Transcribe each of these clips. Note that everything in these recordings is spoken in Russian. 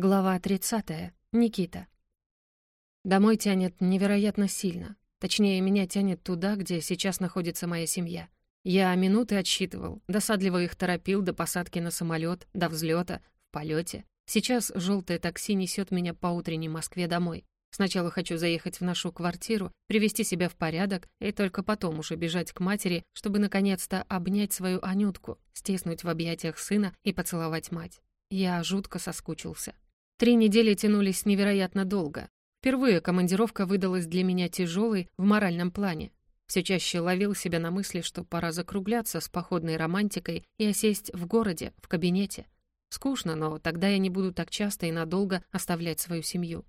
Глава 30. Никита. Домой тянет невероятно сильно. Точнее, меня тянет туда, где сейчас находится моя семья. Я минуты отсчитывал, досадливо их торопил до посадки на самолет, до взлета, в полете. Сейчас желтое такси несет меня по утренней Москве домой. Сначала хочу заехать в нашу квартиру, привести себя в порядок и только потом уже бежать к матери, чтобы наконец-то обнять свою Анютку, стиснуть в объятиях сына и поцеловать мать. Я жутко соскучился. Три недели тянулись невероятно долго. Впервые командировка выдалась для меня тяжелой в моральном плане. Все чаще ловил себя на мысли, что пора закругляться с походной романтикой и осесть в городе, в кабинете. Скучно, но тогда я не буду так часто и надолго оставлять свою семью.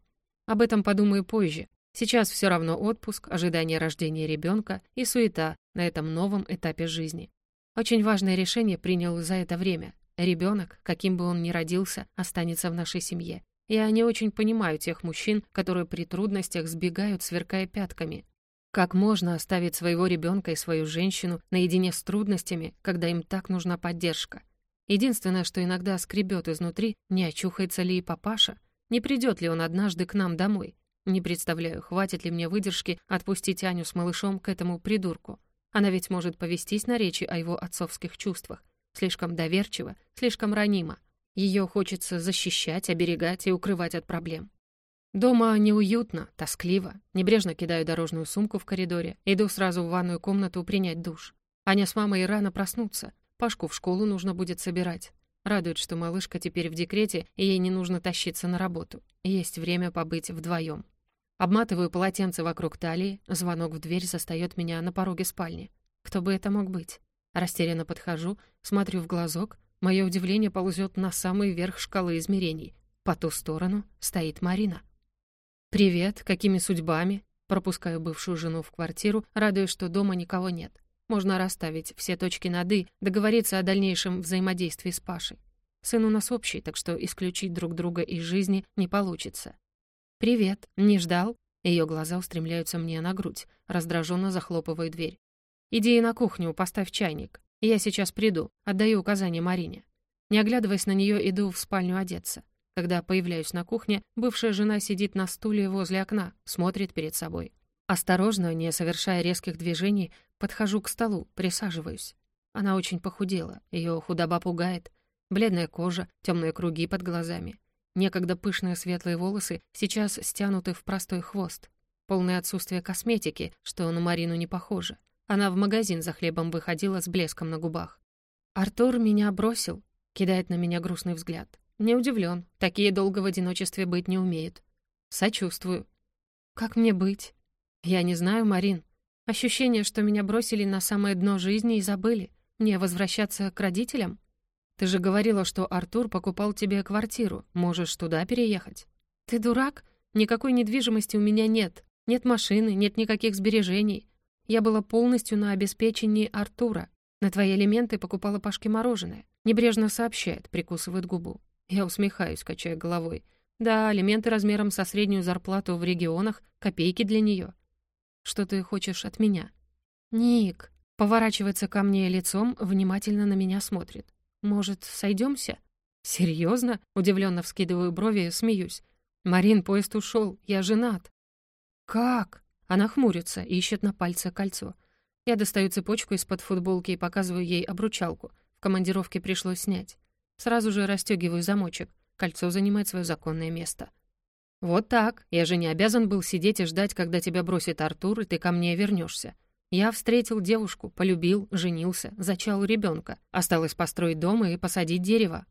Об этом подумаю позже. Сейчас все равно отпуск, ожидание рождения ребенка и суета на этом новом этапе жизни. Очень важное решение принял за это время. Ребенок, каким бы он ни родился, останется в нашей семье. Я не очень понимаю тех мужчин, которые при трудностях сбегают, сверкая пятками. Как можно оставить своего ребенка и свою женщину наедине с трудностями, когда им так нужна поддержка? Единственное, что иногда скребет изнутри, не очухается ли и папаша, не придет ли он однажды к нам домой. Не представляю, хватит ли мне выдержки отпустить Аню с малышом к этому придурку. Она ведь может повестись на речи о его отцовских чувствах. Слишком доверчива, слишком ранима. Ее хочется защищать, оберегать и укрывать от проблем. Дома неуютно, тоскливо. Небрежно кидаю дорожную сумку в коридоре. Иду сразу в ванную комнату принять душ. Аня с мамой рано проснутся. Пашку в школу нужно будет собирать. Радует, что малышка теперь в декрете, и ей не нужно тащиться на работу. Есть время побыть вдвоем. Обматываю полотенце вокруг талии, звонок в дверь застаёт меня на пороге спальни. Кто бы это мог быть? Растерянно подхожу, смотрю в глазок, мое удивление ползет на самый верх шкалы измерений. По ту сторону стоит Марина. «Привет, какими судьбами?» Пропускаю бывшую жену в квартиру, радуясь, что дома никого нет. Можно расставить все точки над «и», договориться о дальнейшем взаимодействии с Пашей. Сын у нас общий, так что исключить друг друга из жизни не получится. «Привет, не ждал?» Ее глаза устремляются мне на грудь, раздраженно захлопываю дверь. «Иди на кухню, поставь чайник. Я сейчас приду, отдаю указание Марине». Не оглядываясь на нее, иду в спальню одеться. Когда появляюсь на кухне, бывшая жена сидит на стуле возле окна, смотрит перед собой. Осторожно, не совершая резких движений, подхожу к столу, присаживаюсь. Она очень похудела, ее худоба пугает. Бледная кожа, темные круги под глазами. Некогда пышные светлые волосы сейчас стянуты в простой хвост. Полное отсутствие косметики, что на Марину не похоже. Она в магазин за хлебом выходила с блеском на губах. «Артур меня бросил», — кидает на меня грустный взгляд. Не удивлен, такие долго в одиночестве быть не умеют. Сочувствую. Как мне быть? Я не знаю, Марин. Ощущение, что меня бросили на самое дно жизни и забыли. Мне возвращаться к родителям? Ты же говорила, что Артур покупал тебе квартиру. Можешь туда переехать. Ты дурак? Никакой недвижимости у меня нет. Нет машины, нет никаких сбережений. Я была полностью на обеспечении Артура. На твои элементы покупала Пашке мороженое. Небрежно сообщает, прикусывает губу. Я усмехаюсь, качая головой. Да, алименты размером со среднюю зарплату в регионах — копейки для нее. Что ты хочешь от меня? Ник поворачивается ко мне лицом, внимательно на меня смотрит. Может, сойдемся? Серьезно? Удивленно вскидываю брови, смеюсь. Марин, поезд ушел, я женат. Как? Она хмурится, ищет на пальце кольцо. Я достаю цепочку из-под футболки и показываю ей обручалку. В командировке пришлось снять. Сразу же расстегиваю замочек. Кольцо занимает свое законное место. «Вот так. Я же не обязан был сидеть и ждать, когда тебя бросит Артур, и ты ко мне вернешься. Я встретил девушку, полюбил, женился, зачал ребенка. Осталось построить дом и посадить дерево».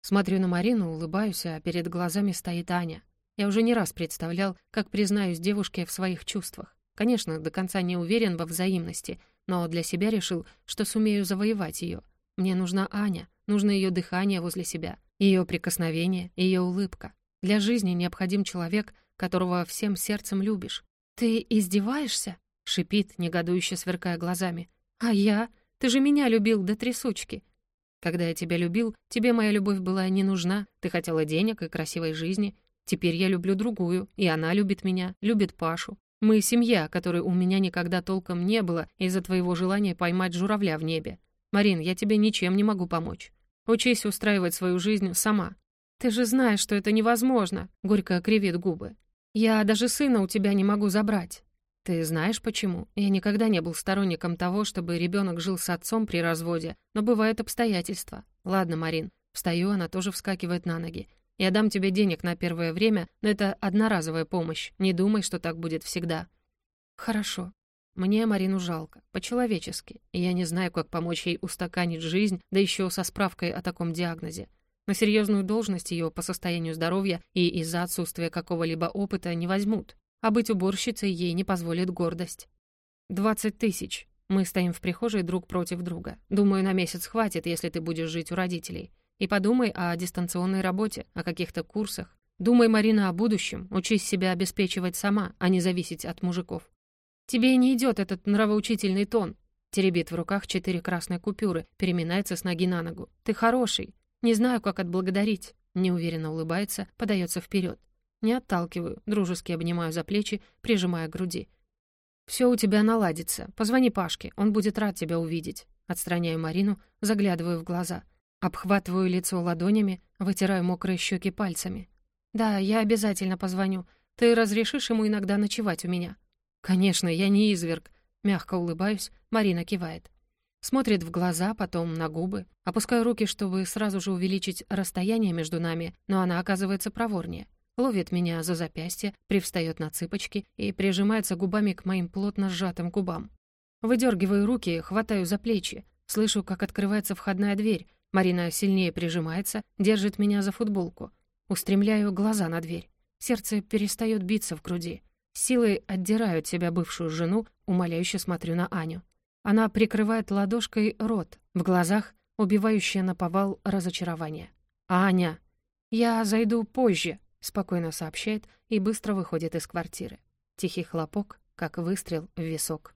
Смотрю на Марину, улыбаюсь, а перед глазами стоит Аня. Я уже не раз представлял, как признаюсь девушке в своих чувствах. Конечно, до конца не уверен во взаимности, но для себя решил, что сумею завоевать ее. Мне нужна Аня, Нужно ее дыхание возле себя, ее прикосновение, ее улыбка. Для жизни необходим человек, которого всем сердцем любишь. «Ты издеваешься?» — шипит, негодующе сверкая глазами. «А я? Ты же меня любил до трясучки. Когда я тебя любил, тебе моя любовь была не нужна, ты хотела денег и красивой жизни. Теперь я люблю другую, и она любит меня, любит Пашу. Мы семья, которой у меня никогда толком не было из-за твоего желания поймать журавля в небе. Марин, я тебе ничем не могу помочь. Учись устраивать свою жизнь сама. «Ты же знаешь, что это невозможно», — горько кривит губы. «Я даже сына у тебя не могу забрать». «Ты знаешь почему? Я никогда не был сторонником того, чтобы ребенок жил с отцом при разводе, но бывают обстоятельства. Ладно, Марин». Встаю, она тоже вскакивает на ноги. «Я дам тебе денег на первое время, но это одноразовая помощь. Не думай, что так будет всегда». «Хорошо». Мне Марину жалко, по-человечески, и я не знаю, как помочь ей устаканить жизнь, да еще со справкой о таком диагнозе. На серьезную должность ее по состоянию здоровья и из-за отсутствия какого-либо опыта не возьмут, а быть уборщицей ей не позволит гордость. «Двадцать тысяч. Мы стоим в прихожей друг против друга. Думаю, на месяц хватит, если ты будешь жить у родителей. И подумай о дистанционной работе, о каких-то курсах. Думай, Марина, о будущем. Учись себя обеспечивать сама, а не зависеть от мужиков. «Тебе не идет этот нравоучительный тон», теребит в руках четыре красные купюры, переминается с ноги на ногу. «Ты хороший. Не знаю, как отблагодарить». Неуверенно улыбается, подается вперед. Не отталкиваю, дружески обнимаю за плечи, прижимая к груди. «Все у тебя наладится. Позвони Пашке, он будет рад тебя увидеть». Отстраняю Марину, заглядываю в глаза. Обхватываю лицо ладонями, вытираю мокрые щеки пальцами. «Да, я обязательно позвоню. Ты разрешишь ему иногда ночевать у меня?» «Конечно, я не изверг», — мягко улыбаюсь, Марина кивает. Смотрит в глаза, потом на губы. Опускаю руки, чтобы сразу же увеличить расстояние между нами, но она оказывается проворнее. Ловит меня за запястье, привстает на цыпочки и прижимается губами к моим плотно сжатым губам. Выдергиваю руки, хватаю за плечи. Слышу, как открывается входная дверь. Марина сильнее прижимается, держит меня за футболку. Устремляю глаза на дверь. Сердце перестает биться в груди. Силой отдираю от себя бывшую жену, умоляюще смотрю на Аню. Она прикрывает ладошкой рот, в глазах убивающее наповал разочарование. «Аня!» «Я зайду позже», — спокойно сообщает и быстро выходит из квартиры. Тихий хлопок, как выстрел в висок.